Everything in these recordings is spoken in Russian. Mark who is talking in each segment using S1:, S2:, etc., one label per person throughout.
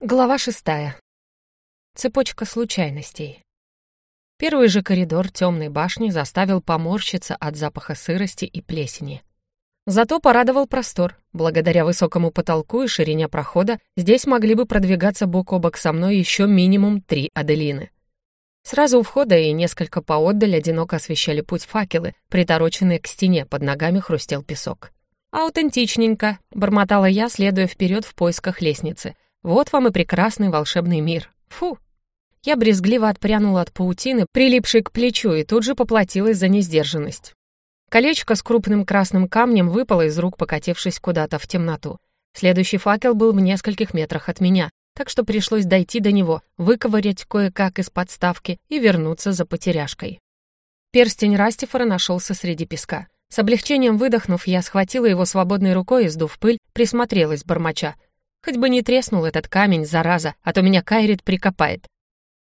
S1: Глава шестая. Цепочка случайностей. Первый же коридор темной башни заставил поморщиться от запаха сырости и плесени. Зато порадовал простор. Благодаря высокому потолку и ширине прохода здесь могли бы продвигаться бок о бок со мной еще минимум три Аделины. Сразу у входа и несколько поотдаль одиноко освещали путь факелы, притороченные к стене, под ногами хрустел песок. «Аутентичненько», — бормотала я, следуя вперед в поисках лестницы — вот вам и прекрасный волшебный мир. Фу! Я брезгливо отпрянула от паутины, прилипшей к плечу, и тут же поплатилась за несдержанность. Колечко с крупным красным камнем выпало из рук, покатившись куда-то в темноту. Следующий факел был в нескольких метрах от меня, так что пришлось дойти до него, выковырять кое-как из подставки и вернуться за потеряшкой. Перстень Растифора нашелся среди песка. С облегчением выдохнув, я схватила его свободной рукой и, сдув пыль, присмотрелась, бормоча. Хоть бы не треснул этот камень, зараза, а то меня Кайрит прикопает.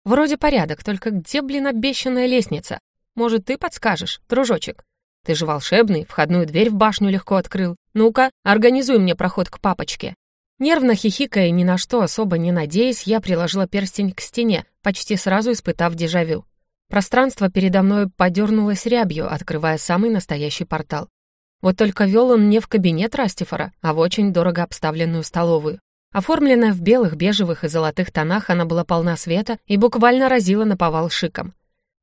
S1: Вроде порядок, только где, блин, обещанная лестница? Может, ты подскажешь, дружочек? Ты же волшебный, входную дверь в башню легко открыл. Ну-ка, организуй мне проход к папочке». Нервно хихикая, ни на что особо не надеясь, я приложила перстень к стене, почти сразу испытав дежавю. Пространство передо мной подернулось рябью, открывая самый настоящий портал. Вот только вел он не в кабинет Растифора, а в очень дорого обставленную столовую. Оформленная в белых, бежевых и золотых тонах, она была полна света и буквально разила на повал шиком.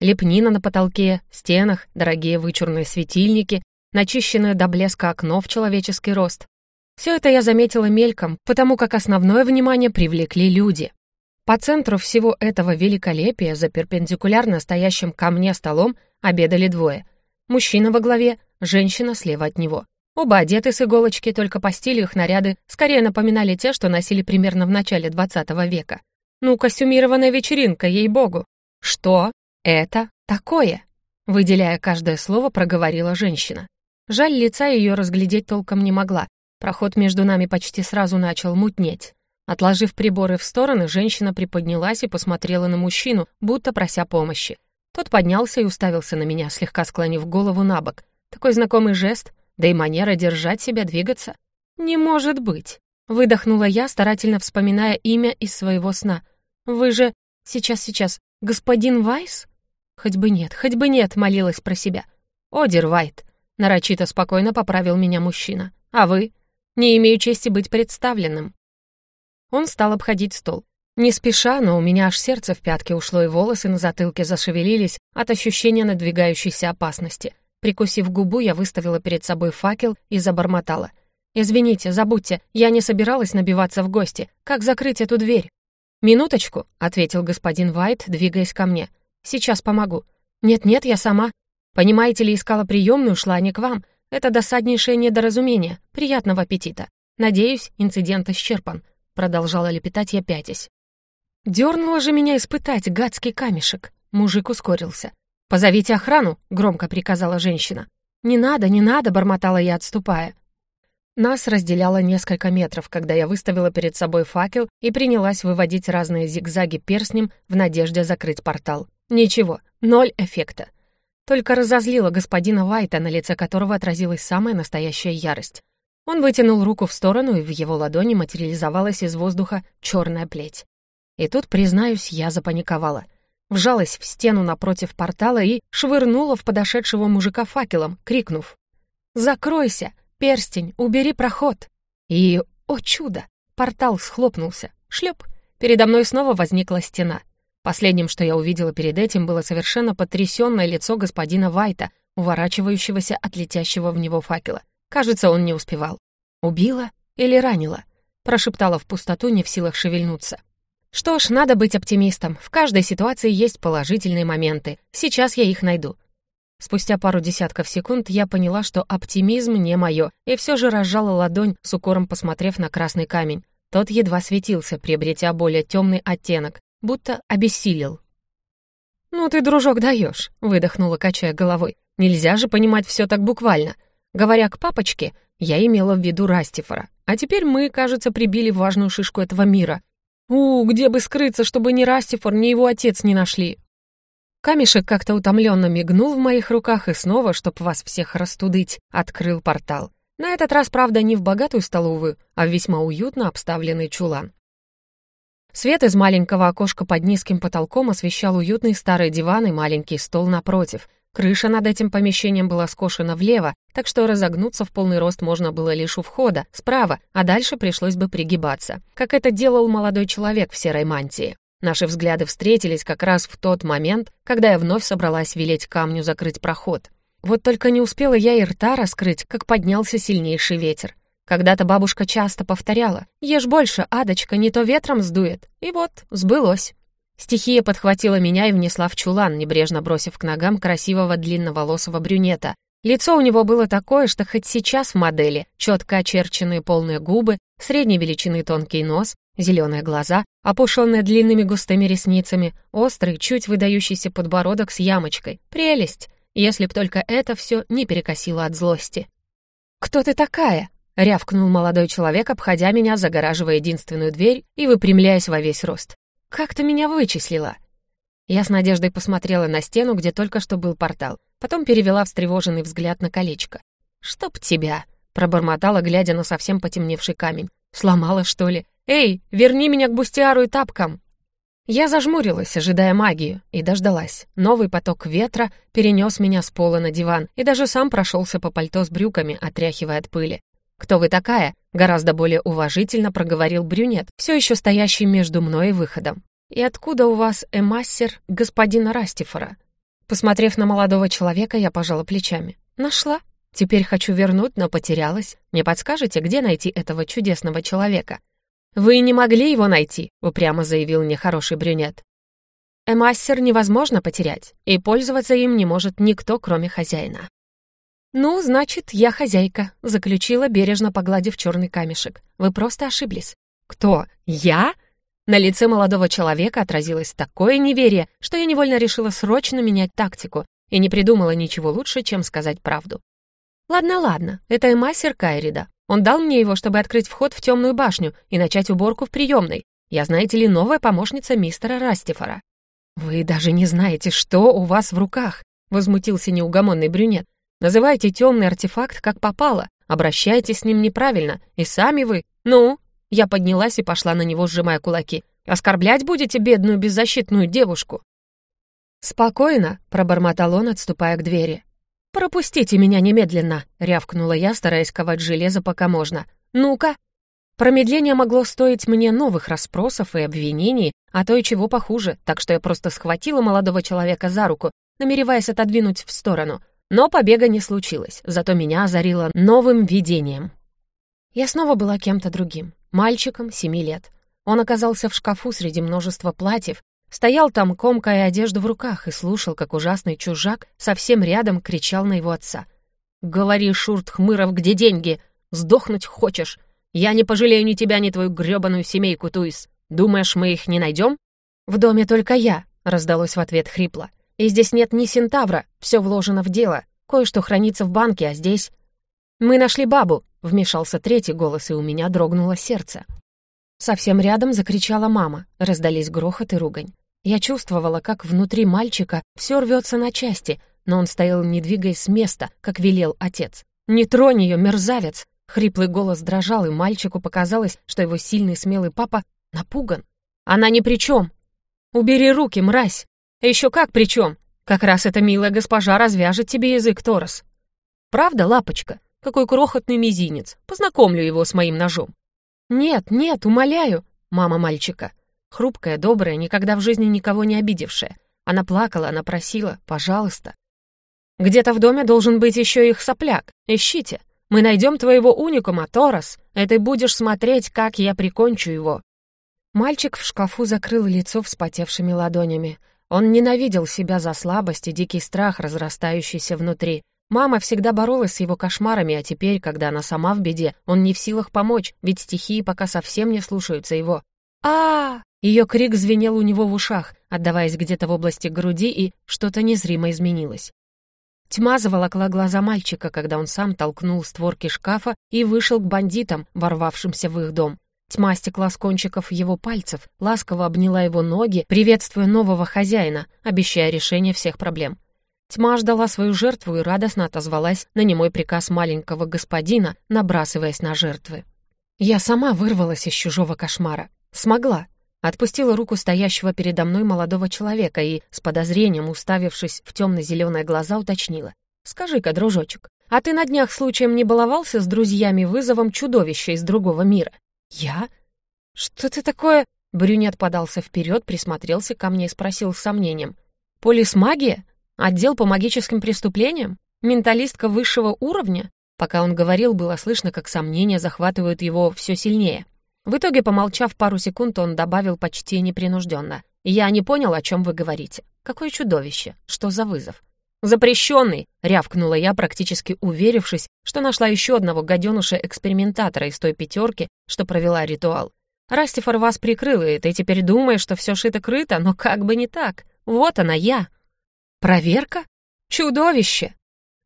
S1: Лепнина на потолке, стенах, дорогие вычурные светильники, начищенное до блеска окно в человеческий рост. Все это я заметила мельком, потому как основное внимание привлекли люди. По центру всего этого великолепия, за перпендикулярно стоящим ко мне столом, обедали двое. Мужчина во главе, женщина слева от него. Оба одеты с иголочки, только по стилю их наряды скорее напоминали те, что носили примерно в начале 20 века. Ну, костюмированная вечеринка, ей-богу. Что это такое? Выделяя каждое слово, проговорила женщина. Жаль, лица ее разглядеть толком не могла. Проход между нами почти сразу начал мутнеть. Отложив приборы в стороны, женщина приподнялась и посмотрела на мужчину, будто прося помощи. Тот поднялся и уставился на меня, слегка склонив голову на бок. Такой знакомый жест, да и манера держать себя, двигаться. «Не может быть!» — выдохнула я, старательно вспоминая имя из своего сна. «Вы же... Сейчас, сейчас... Господин Вайс?» «Хоть бы нет, хоть бы нет!» — молилась про себя. «Одер Вайт!» — нарочито спокойно поправил меня мужчина. «А вы?» «Не имею чести быть представленным». Он стал обходить стол. Не спеша, но у меня аж сердце в пятке ушло, и волосы на затылке зашевелились от ощущения надвигающейся опасности. Прикусив губу, я выставила перед собой факел и забормотала. «Извините, забудьте, я не собиралась набиваться в гости. Как закрыть эту дверь?» «Минуточку», — ответил господин Вайт, двигаясь ко мне. «Сейчас помогу». «Нет-нет, я сама. Понимаете ли, искала приемную, шла не к вам. Это досаднейшее недоразумение. Приятного аппетита. Надеюсь, инцидент исчерпан», — продолжала лепетать я пятясь. Дёрнуло же меня испытать гадский камешек. Мужик ускорился. «Позовите охрану», — громко приказала женщина. «Не надо, не надо», — бормотала я, отступая. Нас разделяло несколько метров, когда я выставила перед собой факел и принялась выводить разные зигзаги перстнем в надежде закрыть портал. Ничего, ноль эффекта. Только разозлила господина Вайта, на лице которого отразилась самая настоящая ярость. Он вытянул руку в сторону, и в его ладони материализовалась из воздуха черная плеть. И тут, признаюсь, я запаниковала вжалась в стену напротив портала и швырнула в подошедшего мужика факелом, крикнув «Закройся! Перстень! Убери проход!» И, о чудо! Портал схлопнулся. Шлеп! Передо мной снова возникла стена. Последним, что я увидела перед этим, было совершенно потрясенное лицо господина Вайта, уворачивающегося от летящего в него факела. Кажется, он не успевал. «Убила или ранила?» Прошептала в пустоту, не в силах шевельнуться. Что ж, надо быть оптимистом. В каждой ситуации есть положительные моменты. Сейчас я их найду. Спустя пару десятков секунд я поняла, что оптимизм не мое, и все же разжала ладонь, с укором посмотрев на красный камень. Тот едва светился, приобретя более темный оттенок, будто обессилел. «Ну ты, дружок, даешь», — выдохнула, качая головой. «Нельзя же понимать все так буквально. Говоря к папочке, я имела в виду Растифора. А теперь мы, кажется, прибили важную шишку этого мира. У, где бы скрыться, чтобы ни Растифор, ни его отец не нашли? Камешек как-то утомленно мигнул в моих руках и снова, чтоб вас всех растудыть, открыл портал. На этот раз, правда, не в богатую столовую, а в весьма уютно обставленный чулан. Свет из маленького окошка под низким потолком освещал уютный старый диван и маленький стол напротив. Крыша над этим помещением была скошена влево, так что разогнуться в полный рост можно было лишь у входа, справа, а дальше пришлось бы пригибаться, как это делал молодой человек в серой мантии. Наши взгляды встретились как раз в тот момент, когда я вновь собралась велеть камню закрыть проход. Вот только не успела я и рта раскрыть, как поднялся сильнейший ветер. Когда-то бабушка часто повторяла «Ешь больше, адочка, не то ветром сдует». И вот, сбылось. Стихия подхватила меня и внесла в чулан, небрежно бросив к ногам красивого длинноволосого брюнета. Лицо у него было такое, что хоть сейчас в модели четко очерченные полные губы, средней величины тонкий нос, зеленые глаза, опушенные длинными густыми ресницами, острый, чуть выдающийся подбородок с ямочкой. Прелесть! Если б только это все не перекосило от злости. «Кто ты такая?» — рявкнул молодой человек, обходя меня, загораживая единственную дверь и выпрямляясь во весь рост. «Как ты меня вычислила?» Я с надеждой посмотрела на стену, где только что был портал, потом перевела встревоженный взгляд на колечко. «Чтоб тебя!» — пробормотала, глядя на совсем потемневший камень. «Сломала, что ли? Эй, верни меня к бустиару и тапкам!» Я зажмурилась, ожидая магию, и дождалась. Новый поток ветра перенес меня с пола на диван и даже сам прошелся по пальто с брюками, отряхивая от пыли. «Кто вы такая?» — гораздо более уважительно проговорил брюнет, все еще стоящий между мной и выходом. «И откуда у вас эмассер господина Растифора?» Посмотрев на молодого человека, я пожала плечами. «Нашла. Теперь хочу вернуть, но потерялась. Не подскажете, где найти этого чудесного человека?» «Вы не могли его найти», — упрямо заявил нехороший брюнет. «Эмассер невозможно потерять, и пользоваться им не может никто, кроме хозяина». «Ну, значит, я хозяйка», — заключила, бережно погладив черный камешек. «Вы просто ошиблись». «Кто? Я?» На лице молодого человека отразилось такое неверие, что я невольно решила срочно менять тактику и не придумала ничего лучше, чем сказать правду. «Ладно, ладно, это и мастер Кайрида. Он дал мне его, чтобы открыть вход в темную башню и начать уборку в приемной. Я, знаете ли, новая помощница мистера Растифора». «Вы даже не знаете, что у вас в руках», — возмутился неугомонный брюнет. Называйте темный артефакт как попало, обращайтесь с ним неправильно, и сами вы... Ну?» Я поднялась и пошла на него, сжимая кулаки. «Оскорблять будете бедную беззащитную девушку?» «Спокойно», — пробормотал он, отступая к двери. «Пропустите меня немедленно», — рявкнула я, стараясь ковать железо пока можно. «Ну-ка!» Промедление могло стоить мне новых расспросов и обвинений, а то и чего похуже, так что я просто схватила молодого человека за руку, намереваясь отодвинуть в сторону — но побега не случилось, зато меня озарило новым видением. Я снова была кем-то другим, мальчиком семи лет. Он оказался в шкафу среди множества платьев, стоял там, комкая одежду в руках, и слушал, как ужасный чужак совсем рядом кричал на его отца. «Говори, Шурт Хмыров, где деньги? Сдохнуть хочешь? Я не пожалею ни тебя, ни твою грёбаную семейку, Туис. Думаешь, мы их не найдем?» «В доме только я», — раздалось в ответ хрипло. И здесь нет ни сентавра, все вложено в дело. Кое-что хранится в банке, а здесь... «Мы нашли бабу», — вмешался третий голос, и у меня дрогнуло сердце. Совсем рядом закричала мама, раздались грохот и ругань. Я чувствовала, как внутри мальчика все рвется на части, но он стоял, не двигаясь с места, как велел отец. «Не тронь ее, мерзавец!» Хриплый голос дрожал, и мальчику показалось, что его сильный смелый папа напуган. «Она ни при чем!» «Убери руки, мразь!» «Еще как при чем? Как раз эта милая госпожа развяжет тебе язык, Торос». «Правда, лапочка? Какой крохотный мизинец. Познакомлю его с моим ножом». «Нет, нет, умоляю», мама мальчика. Хрупкая, добрая, никогда в жизни никого не обидевшая. Она плакала, она просила, пожалуйста. «Где-то в доме должен быть еще их сопляк. Ищите. Мы найдем твоего уникума, Торос, и ты будешь смотреть, как я прикончу его». Мальчик в шкафу закрыл лицо вспотевшими ладонями. Он ненавидел себя за слабость и дикий страх, разрастающийся внутри. Мама всегда боролась с его кошмарами, а теперь, когда она сама в беде, он не в силах помочь, ведь стихии пока совсем не слушаются его. а, Ее крик звенел у него в ушах, отдаваясь где-то в области груди, и что-то незримо изменилось. Тьма заволокла глаза мальчика, когда он сам толкнул створки шкафа и вышел к бандитам, ворвавшимся в их дом. Тьма стекла с кончиков его пальцев, ласково обняла его ноги, приветствуя нового хозяина, обещая решение всех проблем. Тьма ждала свою жертву и радостно отозвалась на немой приказ маленького господина, набрасываясь на жертвы. Я сама вырвалась из чужого кошмара. Смогла. Отпустила руку стоящего передо мной молодого человека и, с подозрением уставившись в темно-зеленые глаза, уточнила. «Скажи-ка, дружочек, а ты на днях случаем не баловался с друзьями вызовом чудовища из другого мира?» «Я? Что ты такое?» Брюнет подался вперед, присмотрелся ко мне и спросил с сомнением. «Полисмагия? Отдел по магическим преступлениям? Менталистка высшего уровня?» Пока он говорил, было слышно, как сомнения захватывают его все сильнее. В итоге, помолчав пару секунд, он добавил почти непринужденно. «Я не понял, о чем вы говорите. Какое чудовище? Что за вызов?» «Запрещенный!» — рявкнула я, практически уверившись, что нашла еще одного гаденыша-экспериментатора из той пятерки, что провела ритуал. Растифор вас прикрыл, и ты теперь думаешь, что все шито-крыто, но как бы не так. Вот она, я. Проверка? Чудовище!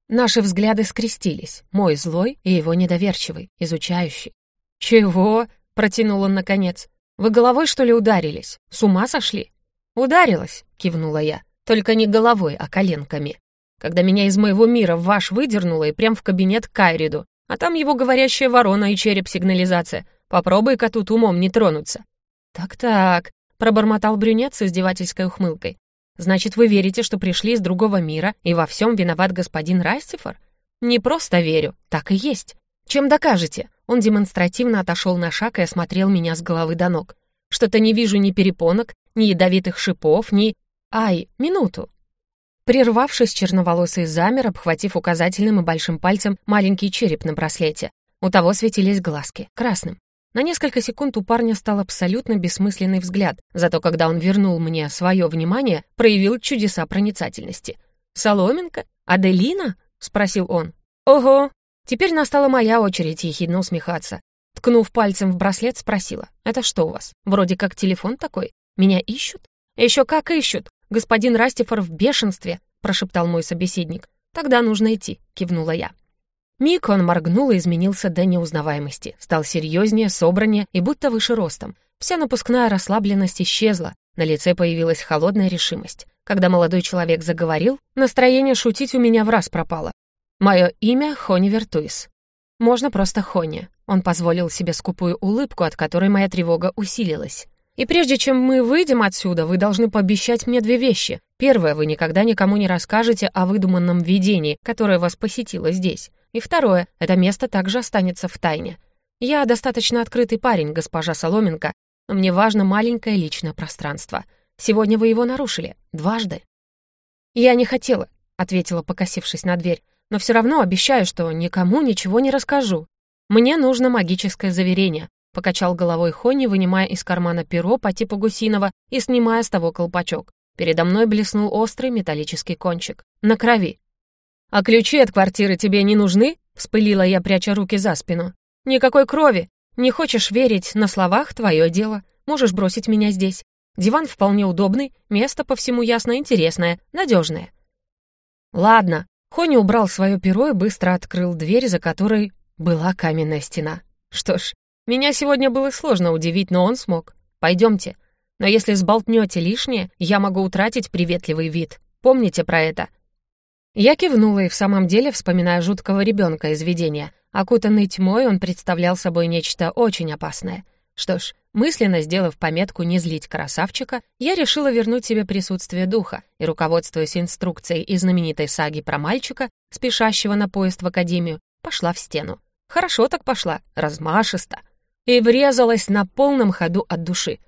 S1: Наши взгляды скрестились, мой злой и его недоверчивый, изучающий. «Чего?» — протянул он наконец. «Вы головой, что ли, ударились? С ума сошли?» «Ударилась», — кивнула я, «только не головой, а коленками. Когда меня из моего мира в ваш выдернуло и прям в кабинет к Кайриду, а там его говорящая ворона и череп-сигнализация. Попробуй-ка тут умом не тронуться». «Так-так», — пробормотал брюнет с издевательской ухмылкой. «Значит, вы верите, что пришли из другого мира, и во всем виноват господин Растифор?» «Не просто верю, так и есть. Чем докажете?» Он демонстративно отошел на шаг и осмотрел меня с головы до ног. «Что-то не вижу ни перепонок, ни ядовитых шипов, ни... Ай, минуту!» Прервавшись, черноволосый замер, обхватив указательным и большим пальцем маленький череп на браслете. У того светились глазки, красным. На несколько секунд у парня стал абсолютно бессмысленный взгляд, зато когда он вернул мне свое внимание, проявил чудеса проницательности. «Соломенка? Аделина?» — спросил он. «Ого!» Теперь настала моя очередь ехидно усмехаться. Ткнув пальцем в браслет, спросила. «Это что у вас? Вроде как телефон такой? Меня ищут?» «Еще как ищут! Господин Растифор в бешенстве!» — прошептал мой собеседник. «Тогда нужно идти», — кивнула я. Миг он моргнул и изменился до неузнаваемости, стал серьезнее, собраннее и будто выше ростом. Вся напускная расслабленность исчезла, на лице появилась холодная решимость. Когда молодой человек заговорил, настроение шутить у меня в раз пропало. «Мое имя Хони Вертуис. Можно просто Хони». Он позволил себе скупую улыбку, от которой моя тревога усилилась. «И прежде чем мы выйдем отсюда, вы должны пообещать мне две вещи. Первое, вы никогда никому не расскажете о выдуманном видении, которое вас посетило здесь. И второе, это место также останется в тайне. Я достаточно открытый парень, госпожа Соломенко, но мне важно маленькое личное пространство. Сегодня вы его нарушили. Дважды. Я не хотела, ответила, покосившись на дверь, но все равно обещаю, что никому ничего не расскажу. Мне нужно магическое заверение, покачал головой Хонни, вынимая из кармана перо по типу гусиного и снимая с того колпачок. Передо мной блеснул острый металлический кончик. На крови. «А ключи от квартиры тебе не нужны?» — вспылила я, пряча руки за спину. «Никакой крови. Не хочешь верить на словах — твое дело. Можешь бросить меня здесь. Диван вполне удобный, место по всему ясно интересное, надежное». «Ладно». Хони убрал свое перо и быстро открыл дверь, за которой была каменная стена. «Что ж, меня сегодня было сложно удивить, но он смог. Пойдемте. Но если сболтнете лишнее, я могу утратить приветливый вид. Помните про это. Я кивнула и в самом деле, вспоминая жуткого ребенка из видения, окутанный тьмой, он представлял собой нечто очень опасное. Что ж, мысленно сделав пометку «не злить красавчика», я решила вернуть себе присутствие духа и, руководствуясь инструкцией из знаменитой саги про мальчика, спешащего на поезд в академию, пошла в стену. Хорошо так пошла, размашисто. И врезалась на полном ходу от души.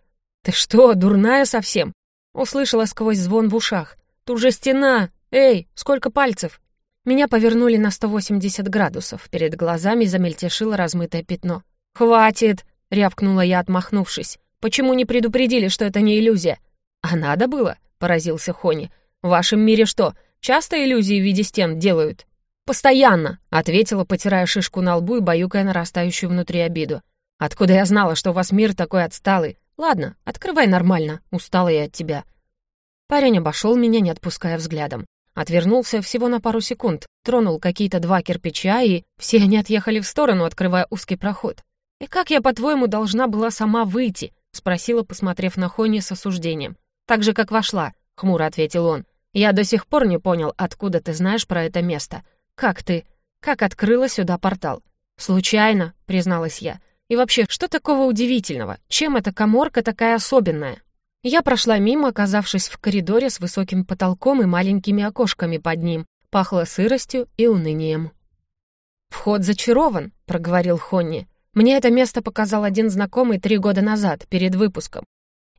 S1: «Ты что, дурная совсем?» Услышала сквозь звон в ушах. «Тут же стена! «Эй, сколько пальцев?» Меня повернули на 180 градусов. Перед глазами замельтешило размытое пятно. «Хватит!» — рявкнула я, отмахнувшись. «Почему не предупредили, что это не иллюзия?» «А надо было?» — поразился Хони. «В вашем мире что, часто иллюзии в виде стен делают?» «Постоянно!» — ответила, потирая шишку на лбу и баюкая нарастающую внутри обиду. «Откуда я знала, что у вас мир такой отсталый? Ладно, открывай нормально, устала я от тебя». Парень обошел меня, не отпуская взглядом. Отвернулся всего на пару секунд, тронул какие-то два кирпича, и все они отъехали в сторону, открывая узкий проход. «И как я, по-твоему, должна была сама выйти?» — спросила, посмотрев на Хони с осуждением. «Так же, как вошла», — хмуро ответил он. «Я до сих пор не понял, откуда ты знаешь про это место. Как ты? Как открыла сюда портал?» «Случайно», — призналась я. И вообще, что такого удивительного? Чем эта коморка такая особенная? Я прошла мимо, оказавшись в коридоре с высоким потолком и маленькими окошками под ним. Пахло сыростью и унынием. «Вход зачарован», — проговорил Хонни. «Мне это место показал один знакомый три года назад, перед выпуском.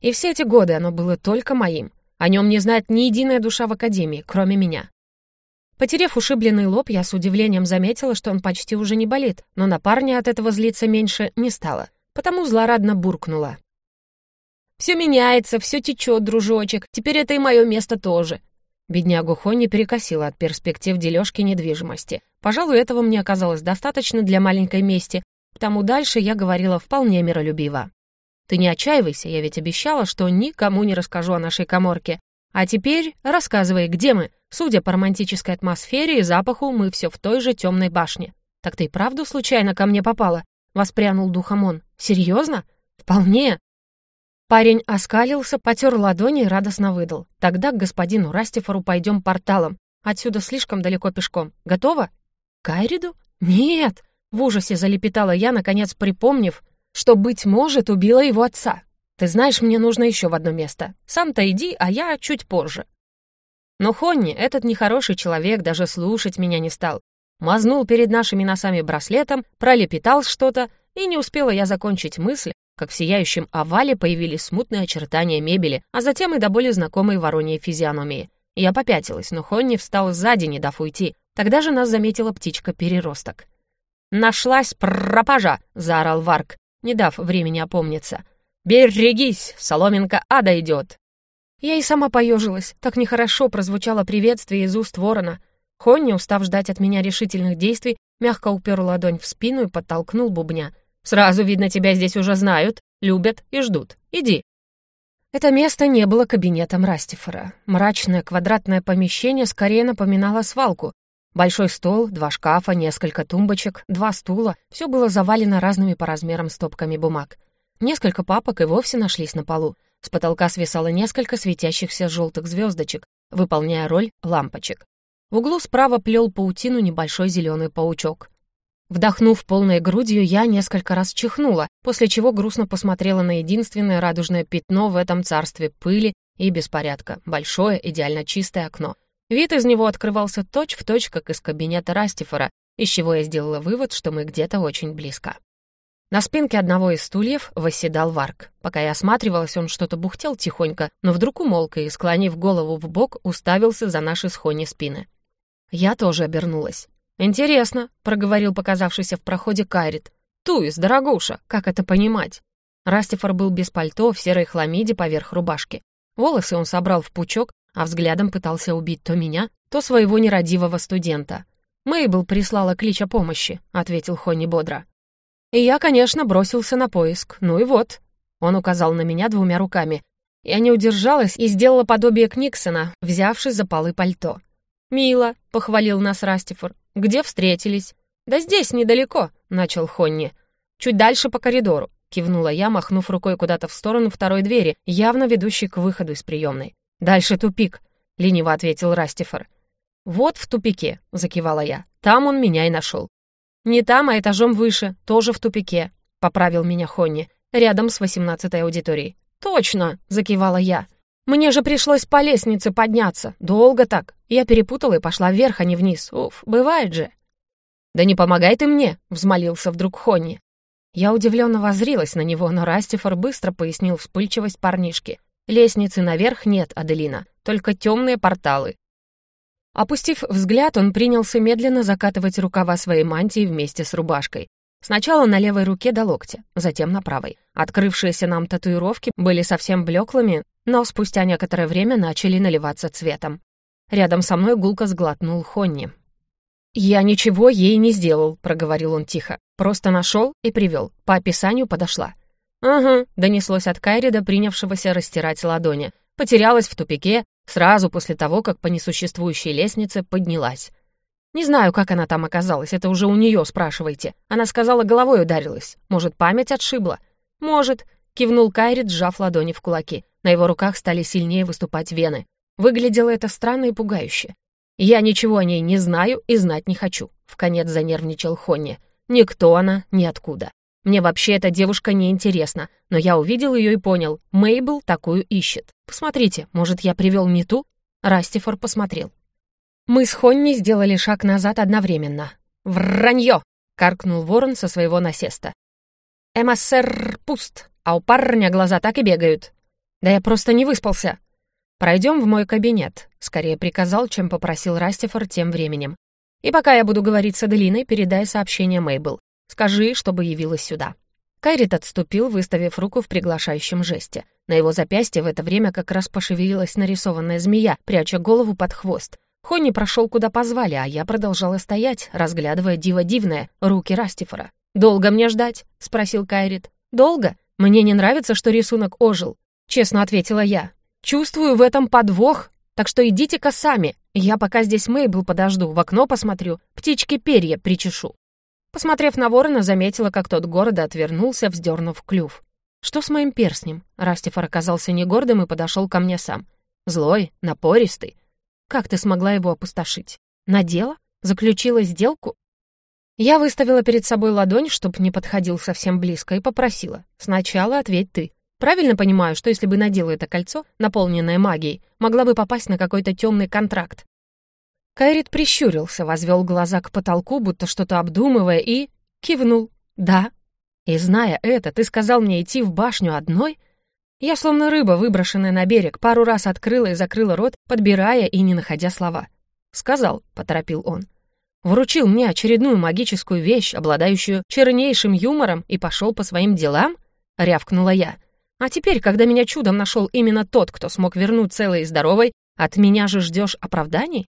S1: И все эти годы оно было только моим. О нем не знает ни единая душа в Академии, кроме меня. Потерев ушибленный лоб, я с удивлением заметила, что он почти уже не болит, но на парня от этого злиться меньше не стало, потому злорадно буркнула. «Все меняется, все течет, дружочек, теперь это и мое место тоже». Беднягу Хонни перекосила от перспектив дележки недвижимости. Пожалуй, этого мне оказалось достаточно для маленькой мести, потому дальше я говорила вполне миролюбиво. «Ты не отчаивайся, я ведь обещала, что никому не расскажу о нашей коморке. А теперь рассказывай, где мы?» Судя по романтической атмосфере и запаху, мы все в той же темной башне. Так ты и правду случайно ко мне попала? Воспрянул духом он. Серьезно? Вполне. Парень оскалился, потер ладони и радостно выдал. Тогда к господину Растифору пойдем порталом. Отсюда слишком далеко пешком. Готово? Кайриду? Нет! В ужасе залепетала я, наконец припомнив, что, быть может, убила его отца. Ты знаешь, мне нужно еще в одно место. Сам-то иди, а я чуть позже. Но Хонни, этот нехороший человек, даже слушать меня не стал. Мазнул перед нашими носами браслетом, пролепетал что-то, и не успела я закончить мысль, как в сияющем овале появились смутные очертания мебели, а затем и до более знакомые вороньей физиономии. Я попятилась, но Хонни встал сзади, не дав уйти. Тогда же нас заметила птичка-переросток. «Нашлась пропажа!» — заорал Варк, не дав времени опомниться. «Берегись, соломинка ада идет!» Я и сама поежилась. Так нехорошо прозвучало приветствие из уст ворона. Хонни, устав ждать от меня решительных действий, мягко упер ладонь в спину и подтолкнул бубня. «Сразу видно, тебя здесь уже знают, любят и ждут. Иди». Это место не было кабинетом Растифора. Мрачное квадратное помещение скорее напоминало свалку. Большой стол, два шкафа, несколько тумбочек, два стула. Все было завалено разными по размерам стопками бумаг. Несколько папок и вовсе нашлись на полу. С потолка свисало несколько светящихся желтых звездочек, выполняя роль лампочек. В углу справа плел паутину небольшой зеленый паучок. Вдохнув полной грудью, я несколько раз чихнула, после чего грустно посмотрела на единственное радужное пятно в этом царстве пыли и беспорядка — большое, идеально чистое окно. Вид из него открывался точь-в-точь, точь, как из кабинета Растифора, из чего я сделала вывод, что мы где-то очень близко. На спинке одного из стульев восседал Варк. Пока я осматривалась, он что-то бухтел тихонько, но вдруг умолк и, склонив голову в бок, уставился за наши схони спины. Я тоже обернулась. «Интересно», — проговорил показавшийся в проходе Кайрит. «Туис, дорогуша, как это понимать?» Растифор был без пальто, в серой хламиде поверх рубашки. Волосы он собрал в пучок, а взглядом пытался убить то меня, то своего нерадивого студента. «Мейбл прислала клич о помощи», — ответил Хонни бодро. И я, конечно, бросился на поиск. Ну и вот. Он указал на меня двумя руками. Я не удержалась и сделала подобие Книксона, взявшись за полы пальто. «Мило», — похвалил нас Растифор. «Где встретились?» «Да здесь, недалеко», — начал Хонни. «Чуть дальше по коридору», — кивнула я, махнув рукой куда-то в сторону второй двери, явно ведущей к выходу из приемной. «Дальше тупик», — лениво ответил Растифор. «Вот в тупике», — закивала я. «Там он меня и нашел. «Не там, а этажом выше, тоже в тупике», — поправил меня Хонни, рядом с восемнадцатой аудиторией. «Точно!» — закивала я. «Мне же пришлось по лестнице подняться. Долго так. Я перепутала и пошла вверх, а не вниз. Уф, бывает же». «Да не помогай ты мне!» — взмолился вдруг Хонни. Я удивленно возрилась на него, но Растифор быстро пояснил вспыльчивость парнишки. «Лестницы наверх нет, Аделина, только темные порталы. Опустив взгляд, он принялся медленно закатывать рукава своей мантии вместе с рубашкой. Сначала на левой руке до локтя, затем на правой. Открывшиеся нам татуировки были совсем блеклыми, но спустя некоторое время начали наливаться цветом. Рядом со мной гулко сглотнул Хонни. «Я ничего ей не сделал», — проговорил он тихо. «Просто нашел и привел. По описанию подошла». «Ага», — донеслось от Кайрида, принявшегося растирать ладони. Потерялась в тупике, сразу после того, как по несуществующей лестнице поднялась. Не знаю, как она там оказалась, это уже у нее спрашивайте. Она сказала, головой ударилась. Может, память отшибла? Может, кивнул Кайрит, сжав ладони в кулаки. На его руках стали сильнее выступать вены. Выглядело это странно и пугающе. «Я ничего о ней не знаю и знать не хочу», — вконец занервничал Хонни. «Никто она, ниоткуда». Мне вообще эта девушка не интересна, но я увидел ее и понял, Мейбл такую ищет. Посмотрите, может, я привел не ту?» Растифор посмотрел. Мы с Хонни сделали шаг назад одновременно. «Вранье!» — каркнул ворон со своего насеста. «Эмассер пуст, а у парня глаза так и бегают. Да я просто не выспался!» «Пройдем в мой кабинет», — скорее приказал, чем попросил Растифор тем временем. «И пока я буду говорить с Аделиной, передай сообщение Мейбл. Скажи, чтобы явилась сюда». Кайрит отступил, выставив руку в приглашающем жесте. На его запястье в это время как раз пошевелилась нарисованная змея, пряча голову под хвост. Хонни прошел, куда позвали, а я продолжала стоять, разглядывая диво-дивное, руки Растифора. «Долго мне ждать?» — спросил Кайрит. «Долго? Мне не нравится, что рисунок ожил», — честно ответила я. Чувствую в этом подвох, так что идите-ка сами. Я пока здесь Мейбл подожду, в окно посмотрю, птички перья причешу». Посмотрев на ворона, заметила, как тот города отвернулся, вздернув клюв. «Что с моим перстнем?» Растифор оказался не гордым и подошел ко мне сам. «Злой, напористый. Как ты смогла его опустошить? Надела? Заключила сделку?» Я выставила перед собой ладонь, чтоб не подходил совсем близко, и попросила. «Сначала ответь ты. Правильно понимаю, что если бы надела это кольцо, наполненное магией, могла бы попасть на какой-то темный контракт. Кайрит прищурился, возвел глаза к потолку, будто что-то обдумывая, и кивнул. «Да». «И зная это, ты сказал мне идти в башню одной?» Я, словно рыба, выброшенная на берег, пару раз открыла и закрыла рот, подбирая и не находя слова. «Сказал», — поторопил он. «Вручил мне очередную магическую вещь, обладающую чернейшим юмором, и пошел по своим делам?» — рявкнула я. А теперь, когда меня чудом нашел именно тот, кто смог вернуть целой и здоровой, от меня же ждешь оправданий?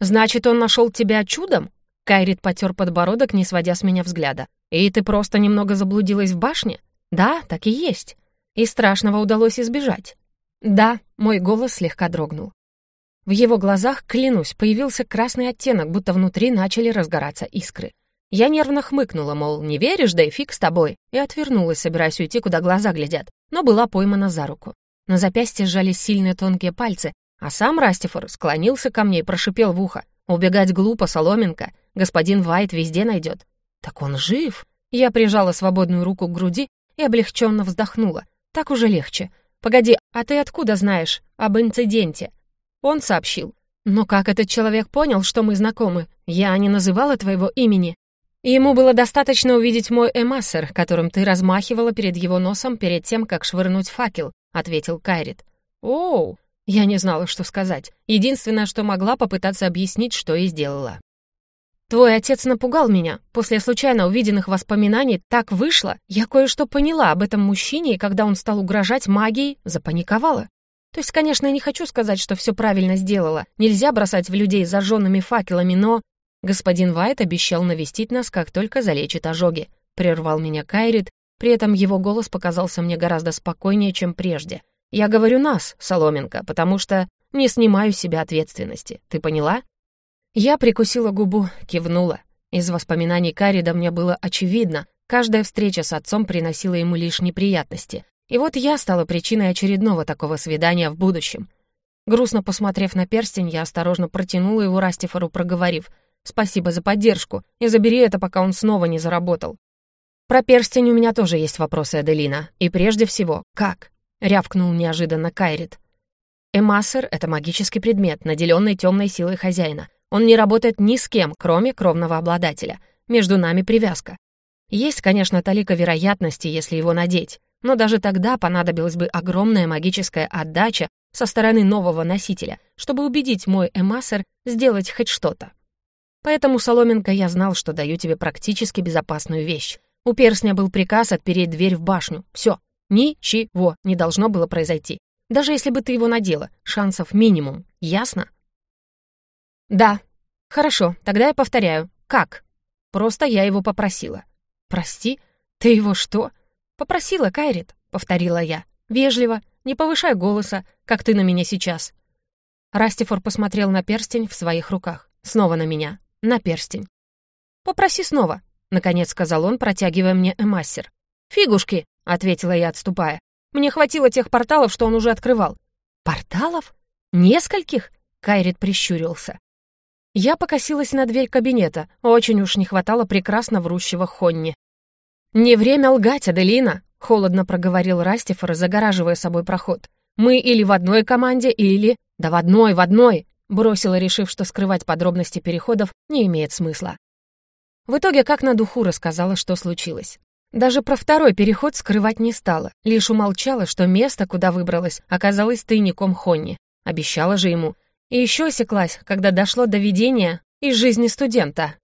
S1: Значит, он нашел тебя чудом? Кайрит потер подбородок, не сводя с меня взгляда. И ты просто немного заблудилась в башне? Да, так и есть. И страшного удалось избежать. Да, мой голос слегка дрогнул. В его глазах, клянусь, появился красный оттенок, будто внутри начали разгораться искры. Я нервно хмыкнула, мол, не веришь, да и фиг с тобой, и отвернулась, собираясь уйти, куда глаза глядят, но была поймана за руку. На запястье сжались сильные тонкие пальцы, а сам Растифор склонился ко мне и прошипел в ухо. «Убегать глупо, соломинка. Господин Вайт везде найдет». «Так он жив?» Я прижала свободную руку к груди и облегченно вздохнула. «Так уже легче. Погоди, а ты откуда знаешь об инциденте?» Он сообщил. «Но как этот человек понял, что мы знакомы? Я не называла твоего имени». Ему было достаточно увидеть мой эмассер, которым ты размахивала перед его носом перед тем, как швырнуть факел», — ответил Кайрит. «Оу!» Я не знала, что сказать. Единственное, что могла попытаться объяснить, что и сделала. «Твой отец напугал меня. После случайно увиденных воспоминаний так вышло. Я кое-что поняла об этом мужчине, и когда он стал угрожать магией, запаниковала. То есть, конечно, я не хочу сказать, что все правильно сделала. Нельзя бросать в людей зажженными факелами, но Господин Вайт обещал навестить нас, как только залечит ожоги. Прервал меня Кайрит, при этом его голос показался мне гораздо спокойнее, чем прежде. Я говорю «нас», Соломенко, потому что не снимаю с себя ответственности. Ты поняла? Я прикусила губу, кивнула. Из воспоминаний Карида мне было очевидно, каждая встреча с отцом приносила ему лишь неприятности. И вот я стала причиной очередного такого свидания в будущем. Грустно посмотрев на перстень, я осторожно протянула его Растифору, проговорив — Спасибо за поддержку, и забери это, пока он снова не заработал. Про перстень у меня тоже есть вопросы, Аделина. И прежде всего, как? Рявкнул неожиданно Кайрит. Эмассер — это магический предмет, наделенный темной силой хозяина. Он не работает ни с кем, кроме кровного обладателя. Между нами привязка. Есть, конечно, талика вероятности, если его надеть, но даже тогда понадобилась бы огромная магическая отдача со стороны нового носителя, чтобы убедить мой эмассер сделать хоть что-то. Поэтому, Соломенко, я знал, что даю тебе практически безопасную вещь. У перстня был приказ отпереть дверь в башню. Все, ничего не должно было произойти. Даже если бы ты его надела, шансов минимум. Ясно? Да. Хорошо, тогда я повторяю. Как? Просто я его попросила. Прости? Ты его что? Попросила, Кайрит, повторила я. Вежливо, не повышай голоса, как ты на меня сейчас. Растифор посмотрел на перстень в своих руках. Снова на меня на перстень. «Попроси снова», — наконец сказал он, протягивая мне эмассер. «Фигушки», — ответила я, отступая. «Мне хватило тех порталов, что он уже открывал». «Порталов? Нескольких?» — Кайрит прищурился. Я покосилась на дверь кабинета. Очень уж не хватало прекрасно врущего Хонни. «Не время лгать, Аделина!» — холодно проговорил Растифор, загораживая собой проход. «Мы или в одной команде, или...» «Да в одной, в одной!» — бросила, решив, что скрывать подробности переходов не имеет смысла. В итоге, как на духу, рассказала, что случилось. Даже про второй переход скрывать не стала, лишь умолчала, что место, куда выбралась, оказалось тайником Хонни. Обещала же ему. И еще осеклась, когда дошло до видения из жизни студента.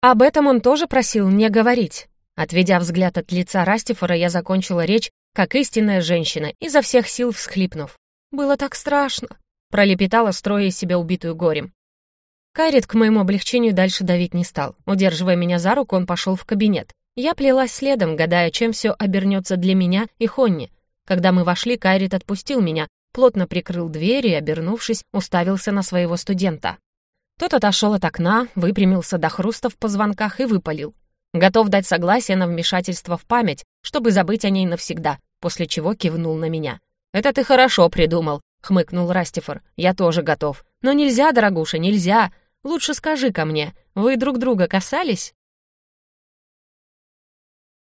S1: Об этом он тоже просил не говорить. Отведя взгляд от лица Растифора, я закончила речь, как истинная женщина, изо всех сил всхлипнув. «Было так страшно», — пролепетала, строя из себя убитую горем. Кайрит к моему облегчению дальше давить не стал. Удерживая меня за руку, он пошел в кабинет. Я плелась следом, гадая, чем все обернется для меня и Хонни. Когда мы вошли, Кайрит отпустил меня, плотно прикрыл дверь и, обернувшись, уставился на своего студента. Тот отошел от окна, выпрямился до хруста в позвонках и выпалил. Готов дать согласие на вмешательство в память, чтобы забыть о ней навсегда, после чего кивнул на меня. «Это ты хорошо придумал», — хмыкнул Растифор. «Я тоже готов. Но нельзя, дорогуша, нельзя. Лучше скажи ко мне, вы друг друга касались?»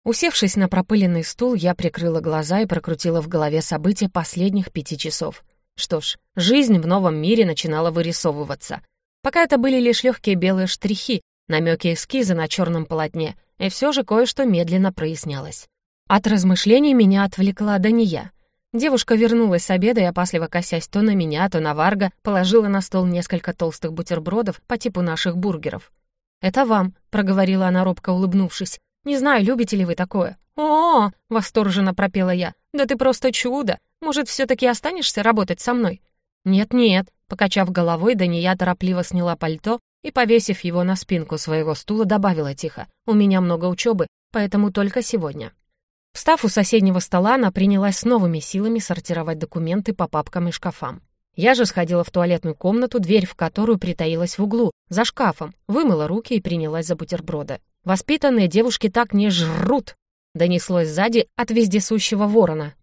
S1: Усевшись на пропыленный стул, я прикрыла глаза и прокрутила в голове события последних пяти часов. Что ж, жизнь в новом мире начинала вырисовываться. Пока это были лишь легкие белые штрихи, намеки эскиза на черном полотне, и все же кое-что медленно прояснялось. От размышлений меня отвлекла Дания. Девушка вернулась с обеда и, опасливо косясь то на меня, то на Варга, положила на стол несколько толстых бутербродов по типу наших бургеров. «Это вам», — проговорила она, робко улыбнувшись. Не знаю, любите ли вы такое». «О!», -о — восторженно пропела я. «Да ты просто чудо! Может, все-таки останешься работать со мной?» «Нет-нет», — покачав головой, Дания торопливо сняла пальто и, повесив его на спинку своего стула, добавила тихо. «У меня много учебы, поэтому только сегодня». Встав у соседнего стола, она принялась с новыми силами сортировать документы по папкам и шкафам. Я же сходила в туалетную комнату, дверь в которую притаилась в углу, за шкафом, вымыла руки и принялась за бутерброды. «Воспитанные девушки так не жрут!» — донеслось сзади от вездесущего ворона.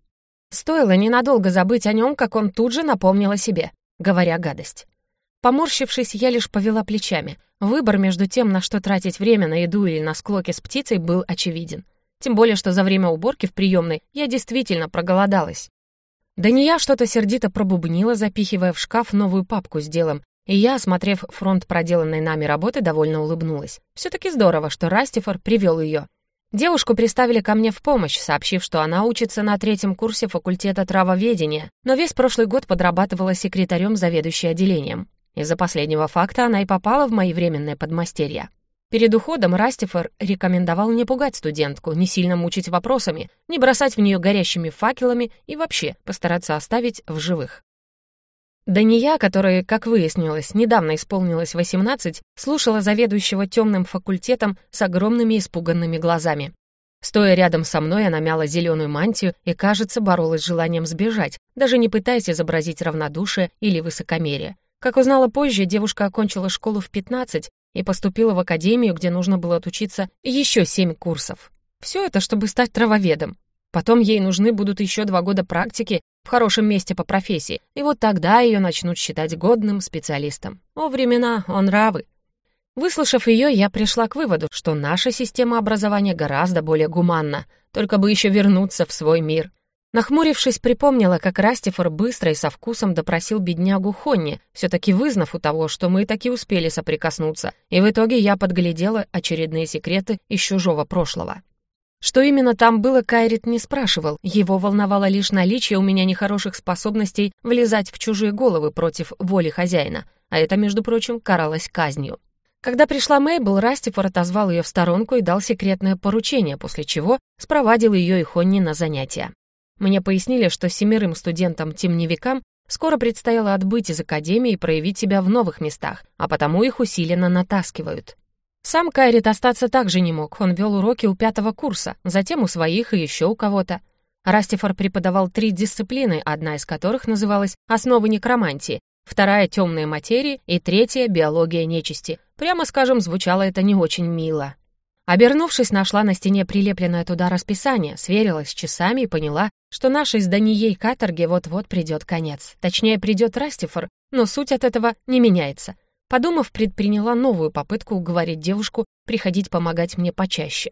S1: Стоило ненадолго забыть о нем, как он тут же напомнил о себе, говоря гадость. Поморщившись, я лишь повела плечами. Выбор между тем, на что тратить время на еду или на склоки с птицей, был очевиден. Тем более, что за время уборки в приемной я действительно проголодалась. Да не я что-то сердито пробубнила, запихивая в шкаф новую папку с делом, и я, осмотрев фронт проделанной нами работы, довольно улыбнулась. Все-таки здорово, что Растифор привел ее. Девушку приставили ко мне в помощь, сообщив, что она учится на третьем курсе факультета травоведения, но весь прошлый год подрабатывала секретарем заведующей отделением. Из-за последнего факта она и попала в мои временные подмастерья. Перед уходом Растифор рекомендовал не пугать студентку, не сильно мучить вопросами, не бросать в нее горящими факелами и вообще постараться оставить в живых. Дания, которая, как выяснилось, недавно исполнилось 18, слушала заведующего темным факультетом с огромными испуганными глазами. Стоя рядом со мной, она мяла зеленую мантию и, кажется, боролась с желанием сбежать, даже не пытаясь изобразить равнодушие или высокомерие. Как узнала позже, девушка окончила школу в 15 и поступила в академию, где нужно было отучиться еще 7 курсов. Все это, чтобы стать травоведом. Потом ей нужны будут еще два года практики в хорошем месте по профессии, и вот тогда ее начнут считать годным специалистом. О времена, он нравы. Выслушав ее, я пришла к выводу, что наша система образования гораздо более гуманна, только бы еще вернуться в свой мир. Нахмурившись, припомнила, как Растифор быстро и со вкусом допросил беднягу Хонни, все-таки вызнав у того, что мы таки успели соприкоснуться, и в итоге я подглядела очередные секреты из чужого прошлого. Что именно там было, Кайрит не спрашивал. Его волновало лишь наличие у меня нехороших способностей влезать в чужие головы против воли хозяина, а это, между прочим, каралось казнью. Когда пришла Мейбл, Растифор отозвал ее в сторонку и дал секретное поручение, после чего спровадил ее и Хонни на занятия. Мне пояснили, что семерым студентам-темневикам скоро предстояло отбыть из академии и проявить себя в новых местах, а потому их усиленно натаскивают. Сам Кайрит остаться также не мог, он вел уроки у пятого курса, затем у своих и еще у кого-то. Растифор преподавал три дисциплины, одна из которых называлась «Основы некромантии», вторая — «Темные материи» и третья — «Биология нечисти». Прямо скажем, звучало это не очень мило. Обернувшись, нашла на стене прилепленное туда расписание, сверилась с часами и поняла, что нашей с Данией каторге вот-вот придет конец. Точнее, придет Растифор, но суть от этого не меняется. Подумав, предприняла новую попытку уговорить девушку приходить помогать мне почаще.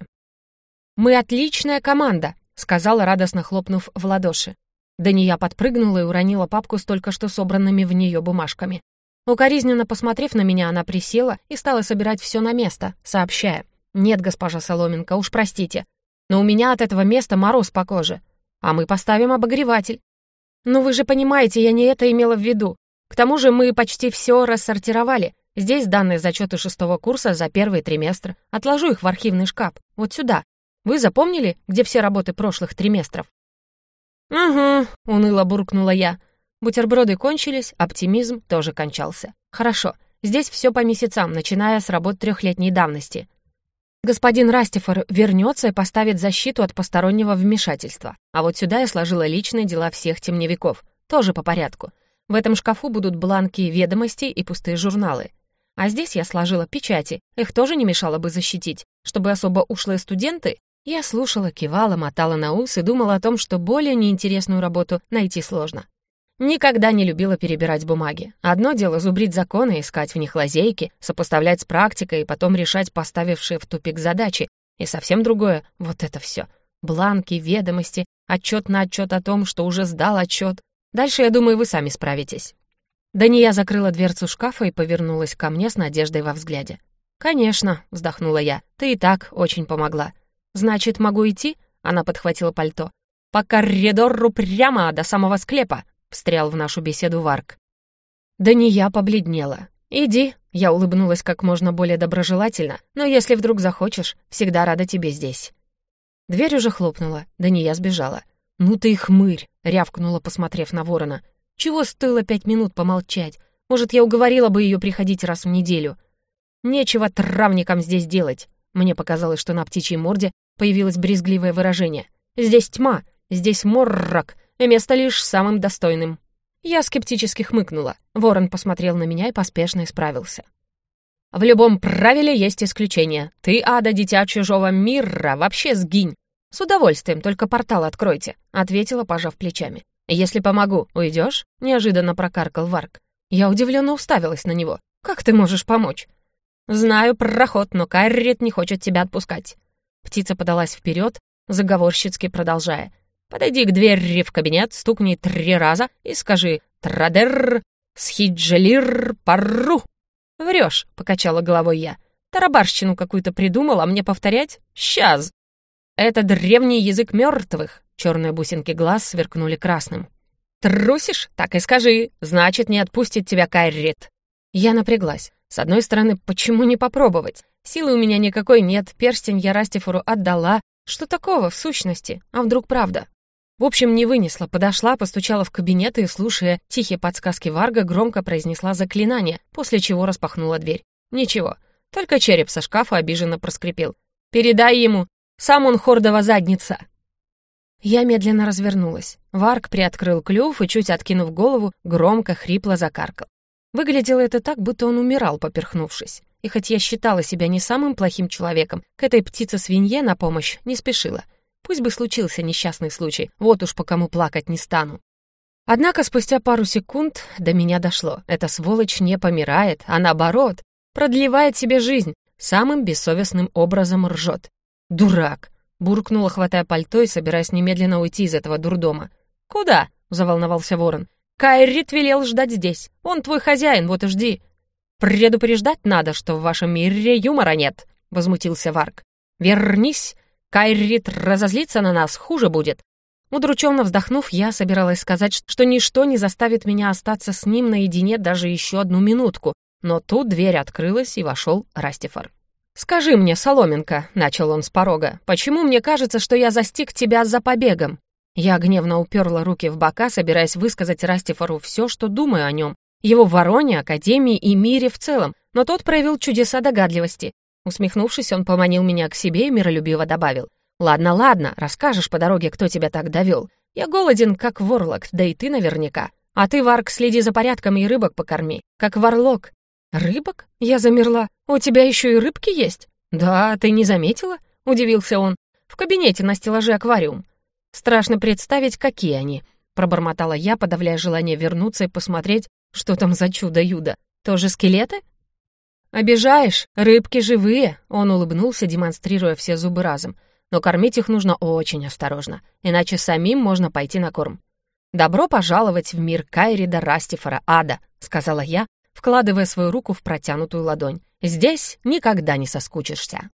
S1: Мы отличная команда», — сказала, радостно хлопнув в ладоши. Дания подпрыгнула и уронила папку с только что собранными в нее бумажками. Укоризненно посмотрев на меня, она присела и стала собирать все на место, сообщая. «Нет, госпожа Соломенко, уж простите, но у меня от этого места мороз по коже, а мы поставим обогреватель». «Ну вы же понимаете, я не это имела в виду. К тому же мы почти все рассортировали. Здесь данные зачеты шестого курса за первый триместр. Отложу их в архивный шкаф, вот сюда. Вы запомнили, где все работы прошлых триместров?» «Угу», — уныло буркнула я. Бутерброды кончились, оптимизм тоже кончался. «Хорошо, здесь все по месяцам, начиная с работ трехлетней давности. Господин Растифор вернется и поставит защиту от постороннего вмешательства. А вот сюда я сложила личные дела всех темневиков, тоже по порядку. В этом шкафу будут бланки ведомостей и пустые журналы. А здесь я сложила печати, их тоже не мешало бы защитить, чтобы особо ушлые студенты я слушала, кивала, мотала на ус и думала о том, что более неинтересную работу найти сложно. Никогда не любила перебирать бумаги. Одно дело зубрить законы, искать в них лазейки, сопоставлять с практикой и потом решать поставившие в тупик задачи. И совсем другое — вот это все. Бланки, ведомости, отчет на отчет о том, что уже сдал отчет. Дальше, я думаю, вы сами справитесь. Дания закрыла дверцу шкафа и повернулась ко мне с надеждой во взгляде. «Конечно», — вздохнула я, — «ты и так очень помогла. «Значит, могу идти?» — она подхватила пальто. «По коридору прямо до самого склепа!» — встрял в нашу беседу Варк. Да не я побледнела. «Иди», — я улыбнулась как можно более доброжелательно, «но если вдруг захочешь, всегда рада тебе здесь». Дверь уже хлопнула, да не я сбежала. «Ну ты и хмырь!» — рявкнула, посмотрев на ворона. «Чего стоило пять минут помолчать? Может, я уговорила бы ее приходить раз в неделю?» «Нечего травникам здесь делать!» Мне показалось, что на птичьей морде появилось брезгливое выражение. «Здесь тьма, здесь моррак, и место лишь самым достойным». Я скептически хмыкнула. Ворон посмотрел на меня и поспешно исправился. «В любом правиле есть исключение. Ты, ада, дитя чужого мира, вообще сгинь. С удовольствием, только портал откройте», — ответила, пожав плечами. «Если помогу, уйдешь?» — неожиданно прокаркал Варк. Я удивленно уставилась на него. «Как ты можешь помочь?» «Знаю проход, но Кайрит не хочет тебя отпускать». Птица подалась вперед, заговорщицки продолжая. «Подойди к двери в кабинет, стукни три раза и скажи «Традер схиджелир парру». «Врешь», — покачала головой я. «Тарабарщину какую-то придумал, а мне повторять? Сейчас!» «Это древний язык мертвых», — черные бусинки глаз сверкнули красным. «Трусишь? Так и скажи. Значит, не отпустит тебя Кайрит». Я напряглась. С одной стороны, почему не попробовать? Силы у меня никакой нет, перстень я Растифору отдала. Что такого, в сущности? А вдруг правда? В общем, не вынесла, подошла, постучала в кабинет и, слушая тихие подсказки Варга, громко произнесла заклинание, после чего распахнула дверь. Ничего, только череп со шкафа обиженно проскрипел. «Передай ему! Сам он хордова задница!» Я медленно развернулась. Варг приоткрыл клюв и, чуть откинув голову, громко, хрипло закаркал. Выглядело это так, будто он умирал, поперхнувшись. И хоть я считала себя не самым плохим человеком, к этой птице-свинье на помощь не спешила. Пусть бы случился несчастный случай, вот уж по кому плакать не стану. Однако спустя пару секунд до меня дошло. Эта сволочь не помирает, а наоборот, продлевает себе жизнь, самым бессовестным образом ржет. «Дурак!» — буркнула, хватая пальто и собираясь немедленно уйти из этого дурдома. «Куда?» — заволновался ворон. Кайрит велел ждать здесь. Он твой хозяин, вот и жди. Предупреждать надо, что в вашем мире юмора нет, возмутился Варк. Вернись, Кайрит разозлится на нас, хуже будет. Удрученно вздохнув, я собиралась сказать, что ничто не заставит меня остаться с ним наедине даже еще одну минутку, но тут дверь открылась, и вошел Растифор. «Скажи мне, Соломенко», — начал он с порога, «почему мне кажется, что я застиг тебя за побегом?» Я гневно уперла руки в бока, собираясь высказать Растифору все, что думаю о нем, его вороне, академии и мире в целом, но тот проявил чудеса догадливости. Усмехнувшись, он поманил меня к себе и миролюбиво добавил. «Ладно, ладно, расскажешь по дороге, кто тебя так довел. Я голоден, как ворлок, да и ты наверняка. А ты, Варк, следи за порядком и рыбок покорми, как варлок». «Рыбок? Я замерла. У тебя еще и рыбки есть?» «Да, ты не заметила?» — удивился он. «В кабинете на стеллаже аквариум. Страшно представить, какие они». Пробормотала я, подавляя желание вернуться и посмотреть, что там за чудо-юдо. «Тоже скелеты?» «Обижаешь? Рыбки живые!» Он улыбнулся, демонстрируя все зубы разом. «Но кормить их нужно очень осторожно, иначе самим можно пойти на корм». «Добро пожаловать в мир Кайрида Растифора Ада», — сказала я, вкладывая свою руку в протянутую ладонь. «Здесь никогда не соскучишься».